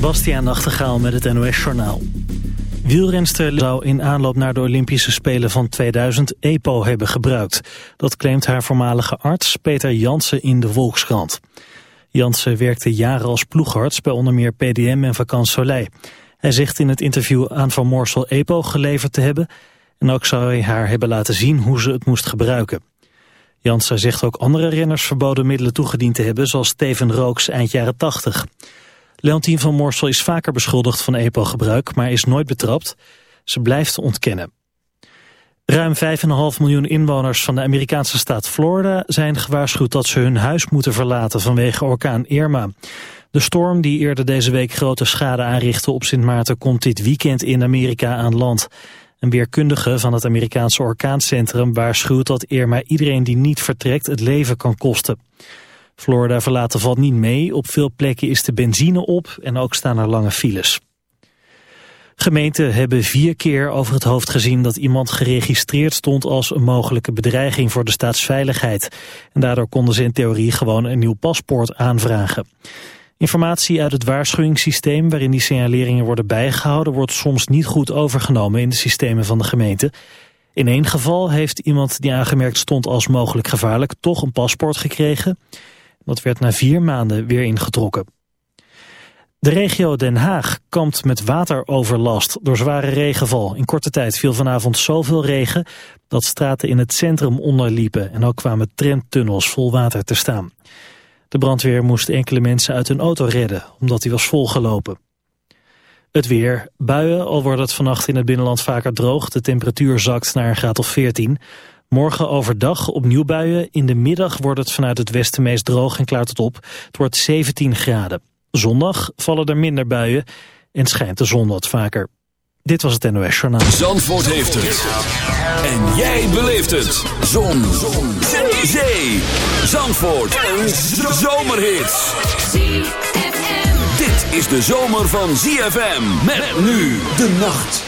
Bastiaan Nachtegaal met het NOS-journaal. Wielrenster zou in aanloop naar de Olympische Spelen van 2000 EPO hebben gebruikt. Dat claimt haar voormalige arts Peter Jansen in de Volkskrant. Jansen werkte jaren als ploegarts bij onder meer PDM en Vakant Soleil. Hij zegt in het interview aan Van Morsel EPO geleverd te hebben... en ook zou hij haar hebben laten zien hoe ze het moest gebruiken. Jansen zegt ook andere renners verboden middelen toegediend te hebben... zoals Steven Rooks eind jaren 80. Leontien van Morsel is vaker beschuldigd van EPO-gebruik, maar is nooit betrapt. Ze blijft ontkennen. Ruim 5,5 miljoen inwoners van de Amerikaanse staat Florida zijn gewaarschuwd dat ze hun huis moeten verlaten vanwege orkaan Irma. De storm die eerder deze week grote schade aanrichtte op Sint Maarten komt dit weekend in Amerika aan land. Een weerkundige van het Amerikaanse orkaancentrum waarschuwt dat Irma iedereen die niet vertrekt het leven kan kosten. Florida verlaten valt niet mee. Op veel plekken is de benzine op en ook staan er lange files. Gemeenten hebben vier keer over het hoofd gezien dat iemand geregistreerd stond als een mogelijke bedreiging voor de staatsveiligheid. En daardoor konden ze in theorie gewoon een nieuw paspoort aanvragen. Informatie uit het waarschuwingssysteem waarin die signaleringen worden bijgehouden wordt soms niet goed overgenomen in de systemen van de gemeente. In één geval heeft iemand die aangemerkt stond als mogelijk gevaarlijk toch een paspoort gekregen. Dat werd na vier maanden weer ingetrokken. De regio Den Haag kampt met wateroverlast door zware regenval. In korte tijd viel vanavond zoveel regen dat straten in het centrum onderliepen... en ook kwamen trendtunnels vol water te staan. De brandweer moest enkele mensen uit hun auto redden, omdat die was volgelopen. Het weer. Buien, al wordt het vannacht in het binnenland vaker droog. De temperatuur zakt naar een graad of 14. Morgen overdag opnieuw buien. In de middag wordt het vanuit het westen meest droog en klaart het op. Het wordt 17 graden. Zondag vallen er minder buien en schijnt de zon wat vaker. Dit was het NOS Journaal. Zandvoort heeft het. En jij beleeft het. Zon. zon. Zee. Zandvoort. Een zomerhit. Dit is de zomer van ZFM. Met nu de nacht.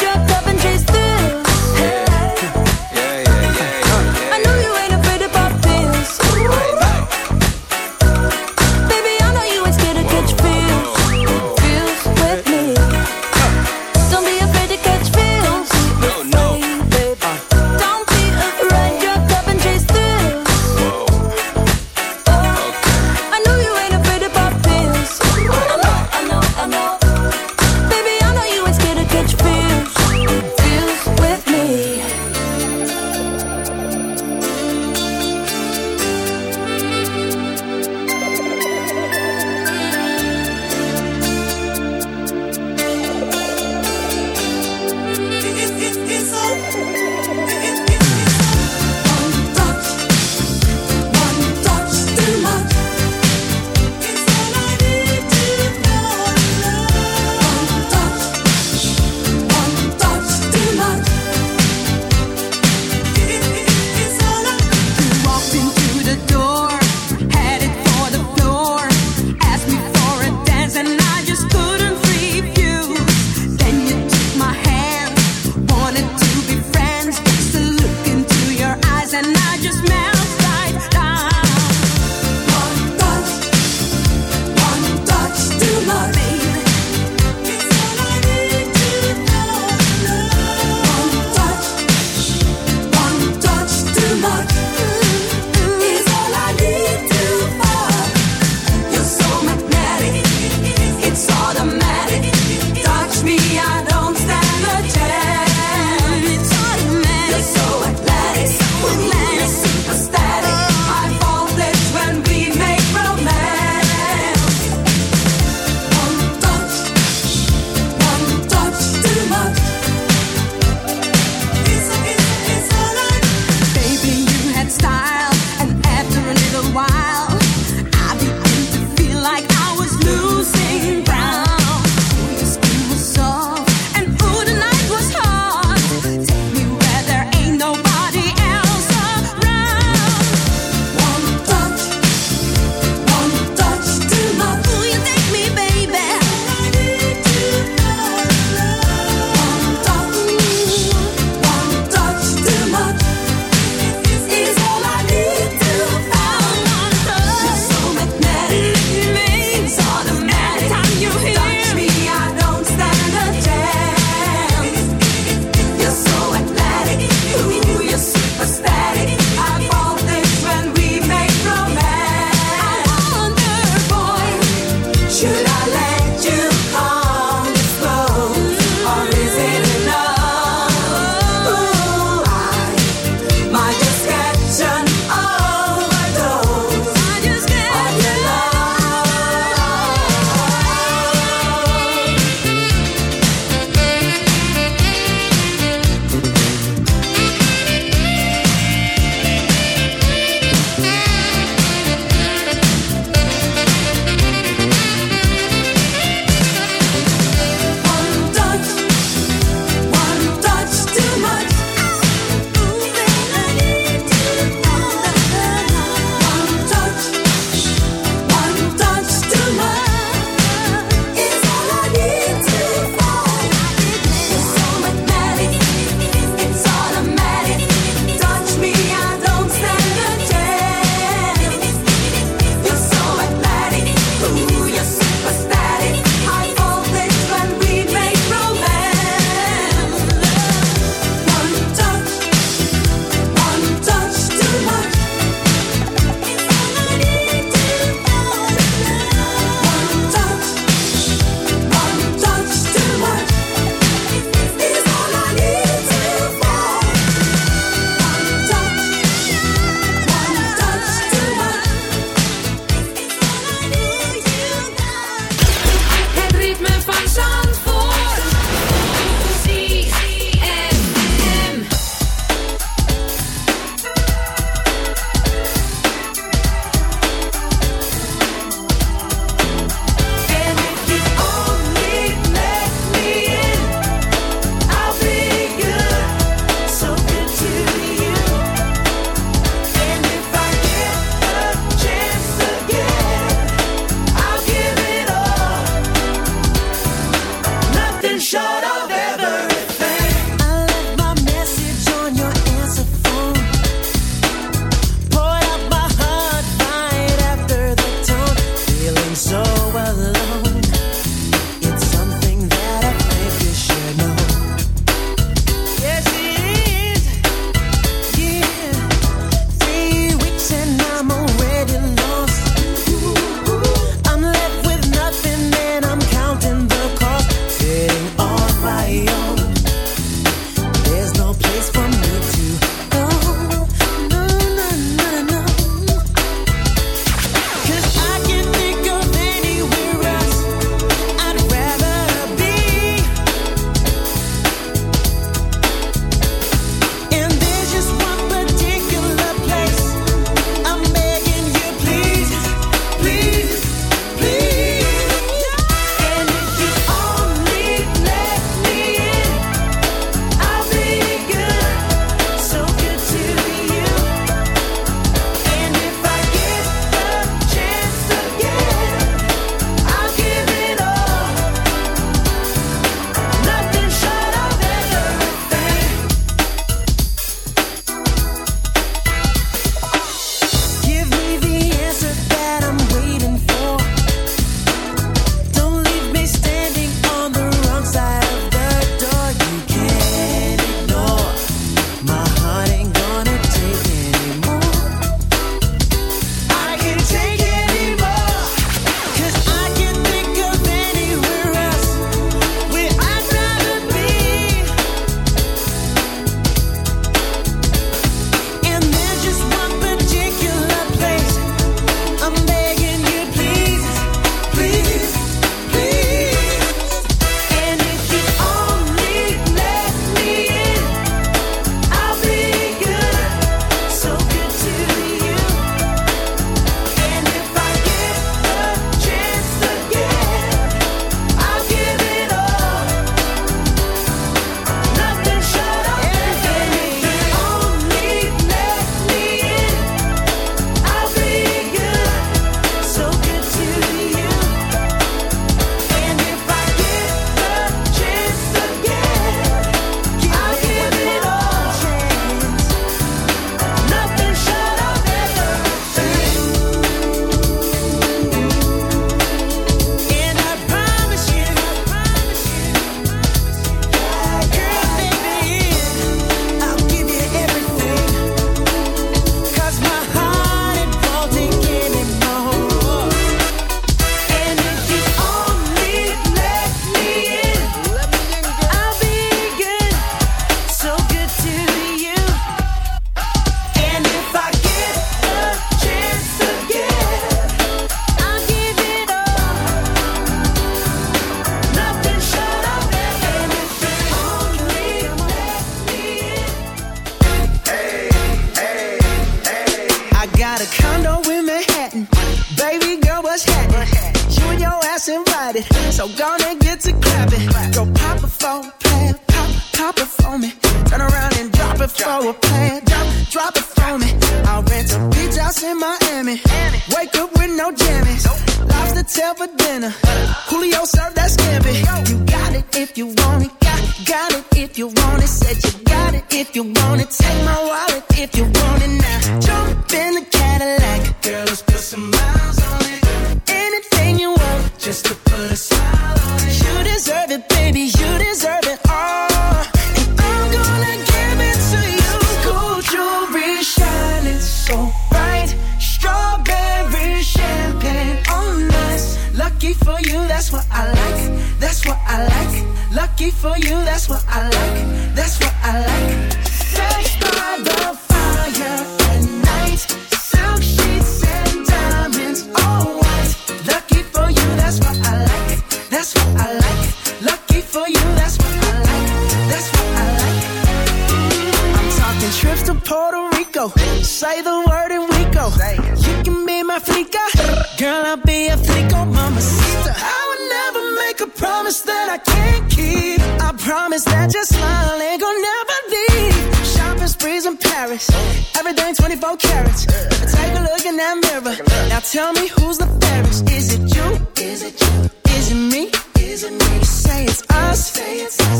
reason we say it's us,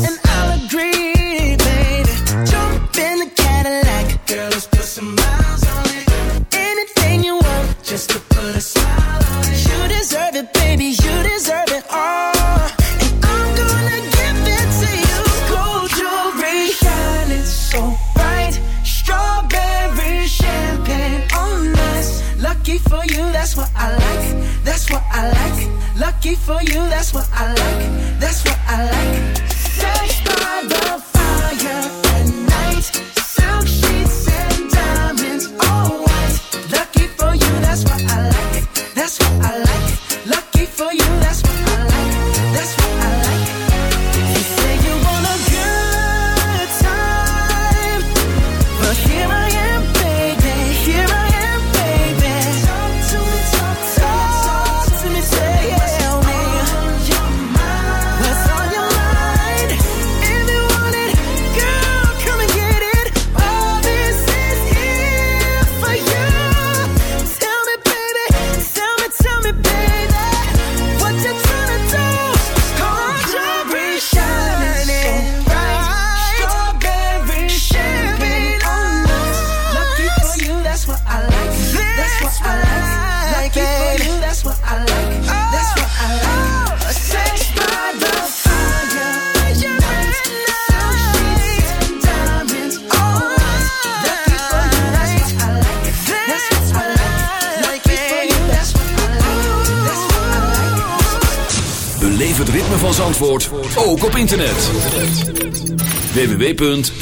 and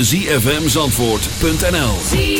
www.zfmzandvoort.nl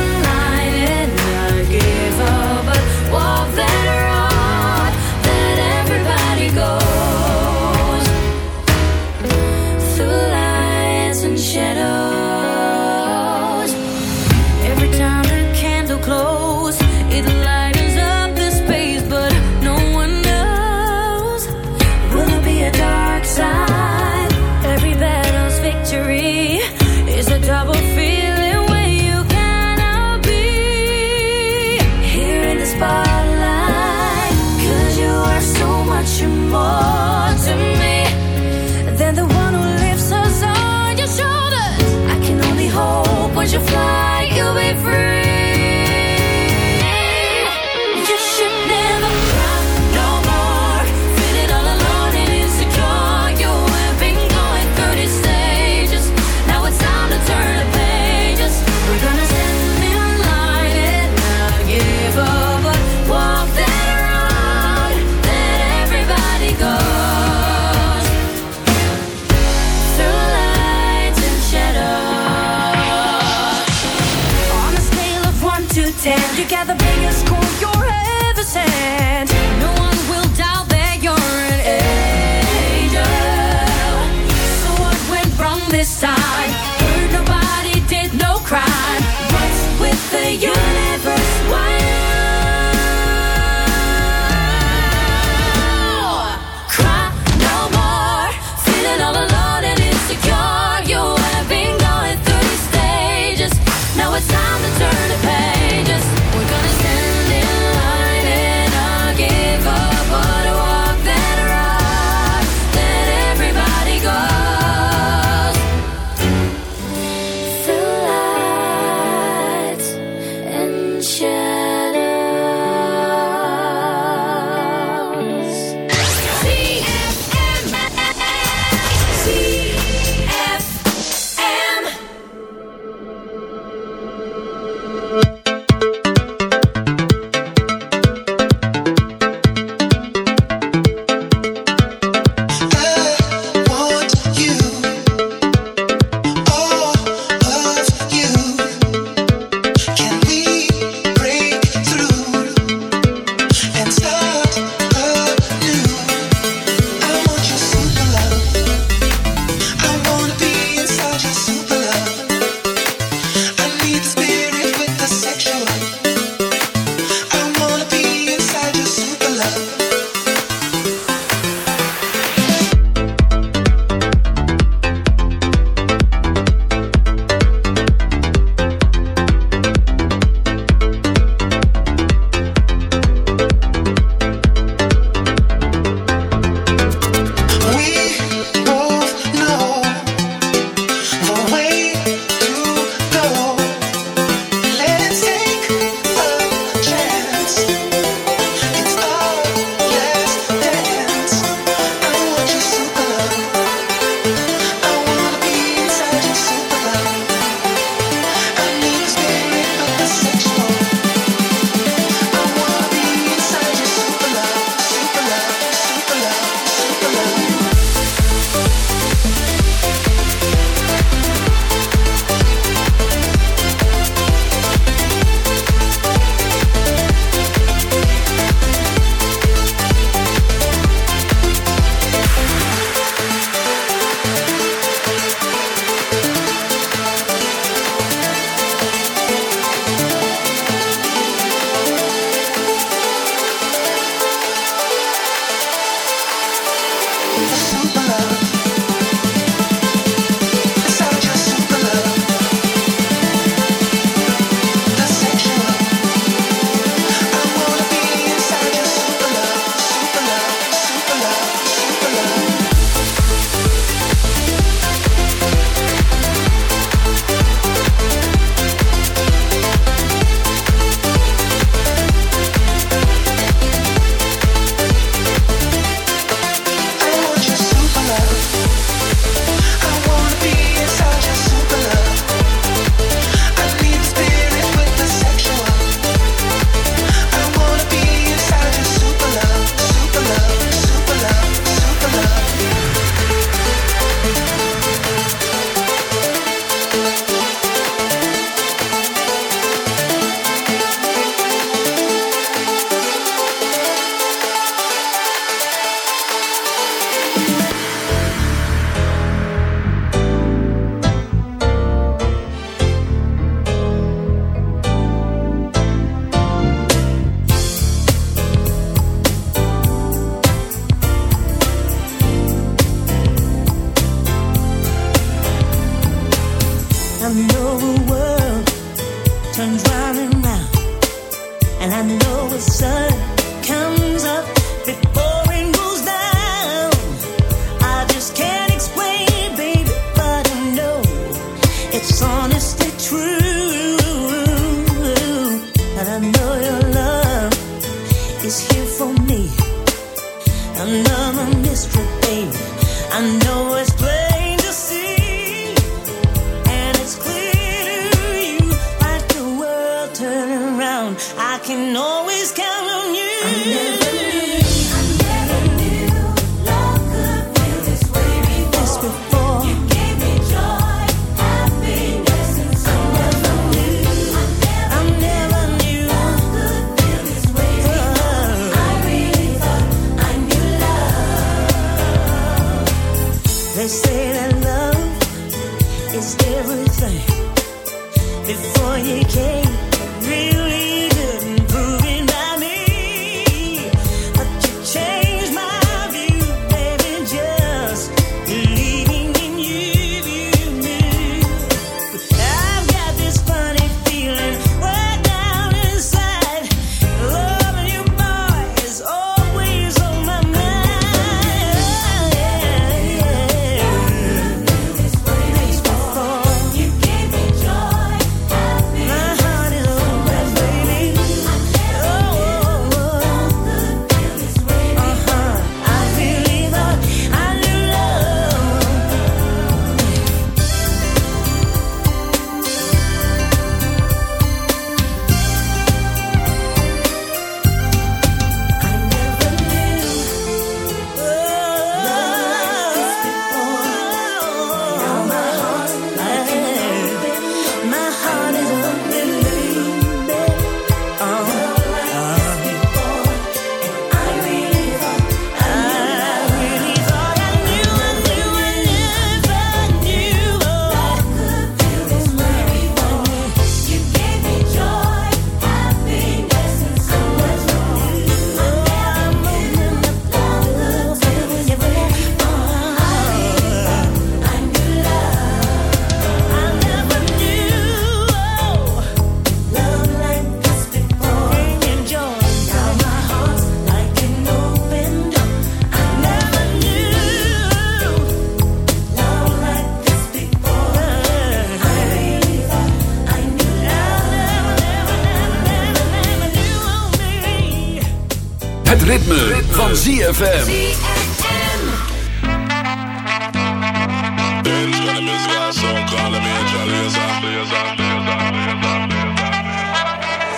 van ZFM.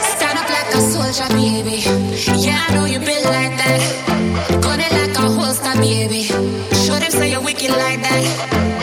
Stand up like a soldier, baby. Yeah, I know you been like that. Gun it like a holster, baby. Show them say you're wicked like that.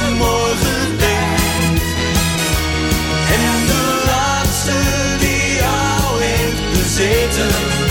heeft